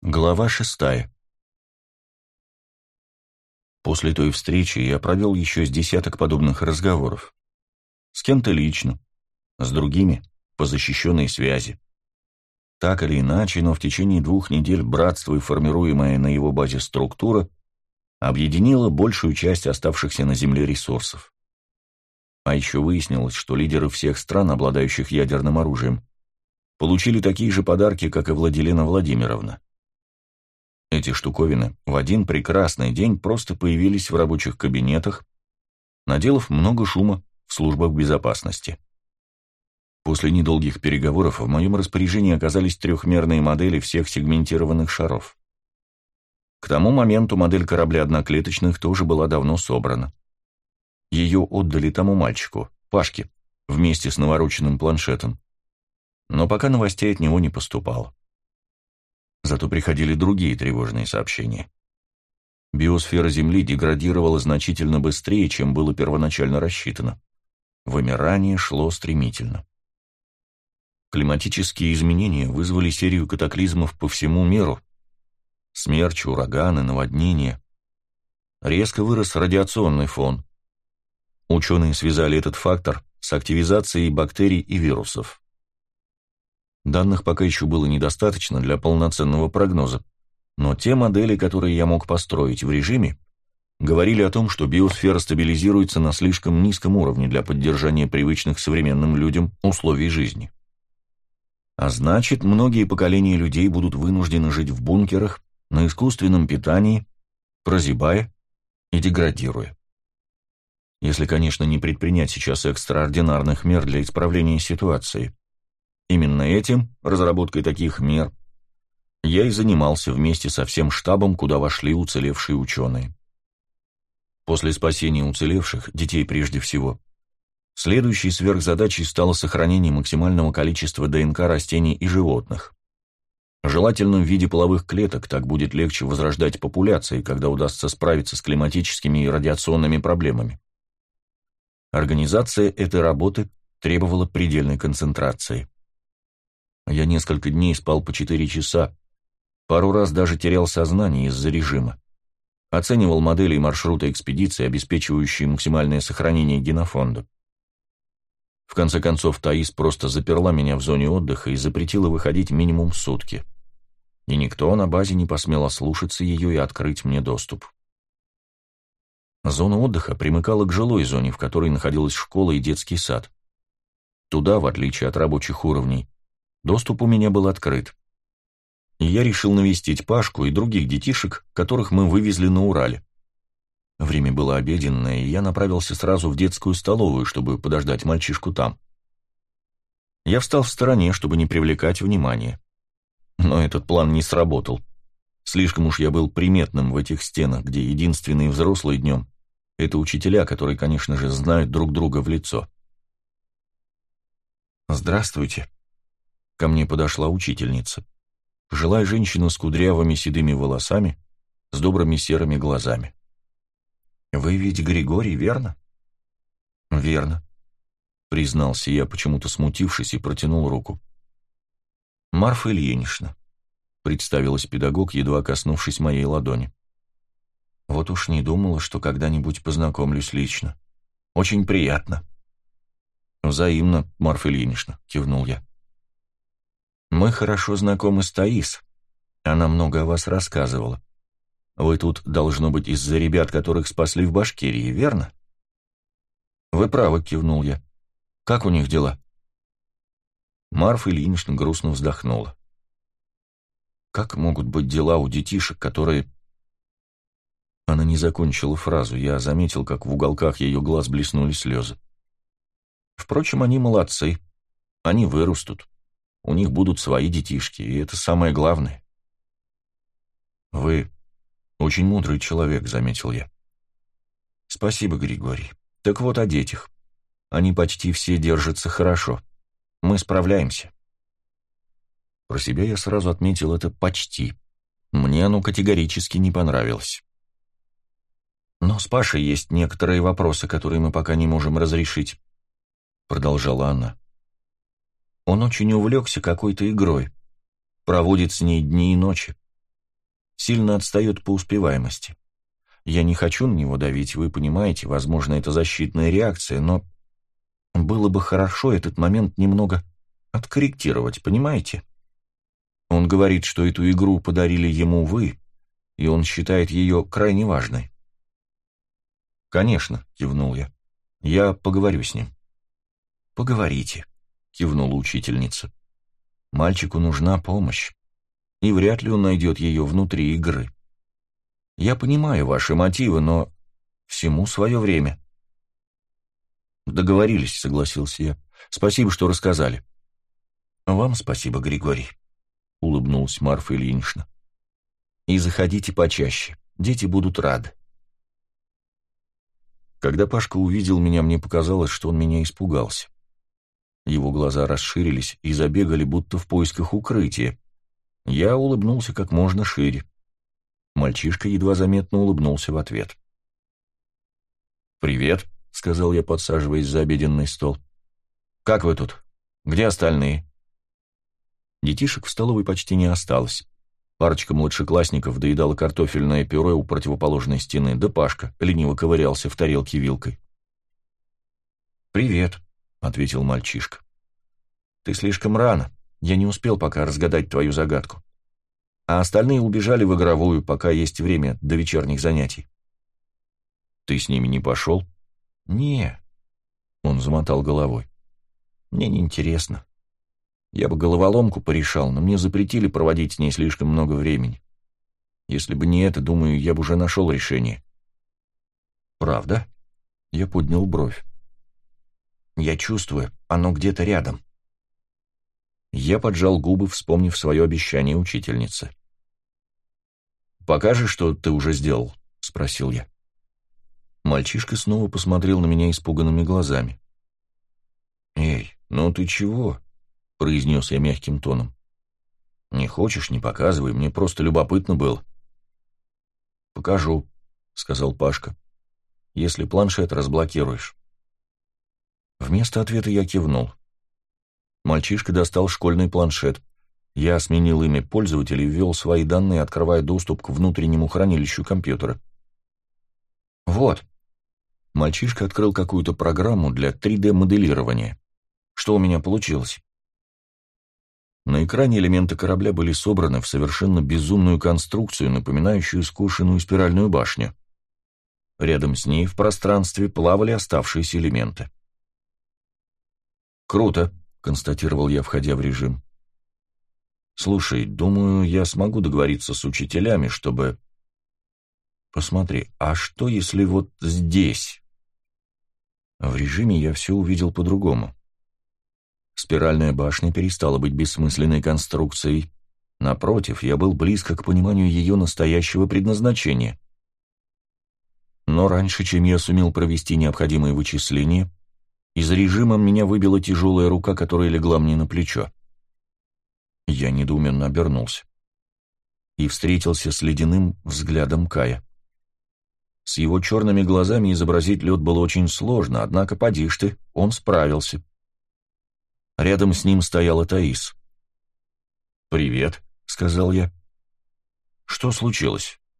Глава шестая После той встречи я провел еще с десяток подобных разговоров. С кем-то лично, с другими — по защищенной связи. Так или иначе, но в течение двух недель братство и формируемая на его базе структура объединила большую часть оставшихся на Земле ресурсов. А еще выяснилось, что лидеры всех стран, обладающих ядерным оружием, получили такие же подарки, как и Владилена Владимировна. Эти штуковины в один прекрасный день просто появились в рабочих кабинетах, наделав много шума в службах безопасности. После недолгих переговоров в моем распоряжении оказались трехмерные модели всех сегментированных шаров. К тому моменту модель корабля одноклеточных тоже была давно собрана. Ее отдали тому мальчику, Пашке, вместе с навороченным планшетом. Но пока новостей от него не поступало. Зато приходили другие тревожные сообщения. Биосфера Земли деградировала значительно быстрее, чем было первоначально рассчитано. Вымирание шло стремительно. Климатические изменения вызвали серию катаклизмов по всему миру. Смерчи, ураганы, наводнения. Резко вырос радиационный фон. Ученые связали этот фактор с активизацией бактерий и вирусов. Данных пока еще было недостаточно для полноценного прогноза, но те модели, которые я мог построить в режиме, говорили о том, что биосфера стабилизируется на слишком низком уровне для поддержания привычных современным людям условий жизни. А значит, многие поколения людей будут вынуждены жить в бункерах, на искусственном питании, прозябая и деградируя. Если, конечно, не предпринять сейчас экстраординарных мер для исправления ситуации. Именно этим, разработкой таких мер, я и занимался вместе со всем штабом, куда вошли уцелевшие ученые. После спасения уцелевших, детей прежде всего, следующей сверхзадачей стало сохранение максимального количества ДНК растений и животных. Желательно в виде половых клеток, так будет легче возрождать популяции, когда удастся справиться с климатическими и радиационными проблемами. Организация этой работы требовала предельной концентрации. Я несколько дней спал по 4 часа, пару раз даже терял сознание из-за режима. Оценивал модели и маршруты экспедиции, обеспечивающие максимальное сохранение генофонда. В конце концов, Таис просто заперла меня в зоне отдыха и запретила выходить минимум сутки. И никто на базе не посмел ослушаться ее и открыть мне доступ. Зона отдыха примыкала к жилой зоне, в которой находилась школа и детский сад. Туда, в отличие от рабочих уровней, Доступ у меня был открыт. Я решил навестить Пашку и других детишек, которых мы вывезли на Урале. Время было обеденное, и я направился сразу в детскую столовую, чтобы подождать мальчишку там. Я встал в стороне, чтобы не привлекать внимания. Но этот план не сработал. Слишком уж я был приметным в этих стенах, где единственные взрослые днем — это учителя, которые, конечно же, знают друг друга в лицо. «Здравствуйте», Ко мне подошла учительница. Пожилая женщина с кудрявыми седыми волосами, с добрыми серыми глазами. «Вы ведь Григорий, верно?» «Верно», — признался я, почему-то смутившись, и протянул руку. «Марфа Ильинична», — представилась педагог, едва коснувшись моей ладони. «Вот уж не думала, что когда-нибудь познакомлюсь лично. Очень приятно». «Взаимно, Марфа Ильинична», — кивнул я. Мы хорошо знакомы с Таис. Она много о вас рассказывала. Вы тут, должно быть, из-за ребят, которых спасли в Башкирии, верно? Вы правы, кивнул я. Как у них дела? Марфа Ильинична грустно вздохнула. Как могут быть дела у детишек, которые... Она не закончила фразу, я заметил, как в уголках ее глаз блеснули слезы. Впрочем, они молодцы. Они вырастут. У них будут свои детишки, и это самое главное. Вы очень мудрый человек, заметил я. Спасибо, Григорий. Так вот о детях. Они почти все держатся хорошо. Мы справляемся. Про себя я сразу отметил это «почти». Мне оно категорически не понравилось. «Но с Пашей есть некоторые вопросы, которые мы пока не можем разрешить», — продолжала она. Он очень увлекся какой-то игрой. Проводит с ней дни и ночи. сильно отстает по успеваемости. Я не хочу на него давить, вы понимаете, возможно, это защитная реакция, но было бы хорошо этот момент немного откорректировать, понимаете? Он говорит, что эту игру подарили ему вы, и он считает ее крайне важной. «Конечно», — кивнул я. «Я поговорю с ним». «Поговорите», — кивнула учительница. «Мальчику нужна помощь, и вряд ли он найдет ее внутри игры. Я понимаю ваши мотивы, но всему свое время». «Договорились», — согласился я. «Спасибо, что рассказали». «Вам спасибо, Григорий», — улыбнулась Марфа Ильинична. «И заходите почаще, дети будут рады». Когда Пашка увидел меня, мне показалось, что он меня испугался. Его глаза расширились и забегали, будто в поисках укрытия. Я улыбнулся как можно шире. Мальчишка едва заметно улыбнулся в ответ. «Привет», — сказал я, подсаживаясь за обеденный стол. «Как вы тут? Где остальные?» Детишек в столовой почти не осталось. Парочка младшеклассников доедала картофельное пюре у противоположной стены, да Пашка лениво ковырялся в тарелке вилкой. «Привет», — ответил мальчишка. «Ты слишком рано. Я не успел пока разгадать твою загадку. А остальные убежали в игровую, пока есть время до вечерних занятий». «Ты с ними не пошел?» «Не», — он замотал головой. «Мне неинтересно. Я бы головоломку порешал, но мне запретили проводить с ней слишком много времени. Если бы не это, думаю, я бы уже нашел решение. Правда? Я поднял бровь. Я чувствую, оно где-то рядом. Я поджал губы, вспомнив свое обещание учительнице. «Покажешь, что ты уже сделал?» — спросил я. Мальчишка снова посмотрел на меня испуганными глазами. «Эй, ну ты чего?» — произнес я мягким тоном. «Не хочешь, не показывай, мне просто любопытно было». «Покажу», — сказал Пашка, — «если планшет разблокируешь». Вместо ответа я кивнул. Мальчишка достал школьный планшет. Я сменил имя пользователя и ввел свои данные, открывая доступ к внутреннему хранилищу компьютера. «Вот». Мальчишка открыл какую-то программу для 3D-моделирования. Что у меня получилось? На экране элементы корабля были собраны в совершенно безумную конструкцию, напоминающую скошенную спиральную башню. Рядом с ней в пространстве плавали оставшиеся элементы. «Круто», — констатировал я, входя в режим. «Слушай, думаю, я смогу договориться с учителями, чтобы...» «Посмотри, а что если вот здесь?» В режиме я все увидел по-другому. Спиральная башня перестала быть бессмысленной конструкцией. Напротив, я был близко к пониманию ее настоящего предназначения. Но раньше, чем я сумел провести необходимые вычисления, из режима меня выбила тяжелая рука, которая легла мне на плечо. Я недоуменно обернулся и встретился с ледяным взглядом Кая. С его черными глазами изобразить лед было очень сложно, однако, поди ж ты, он справился. Рядом с ним стояла Таис. «Привет», — сказал я. «Что случилось?»